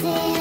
feel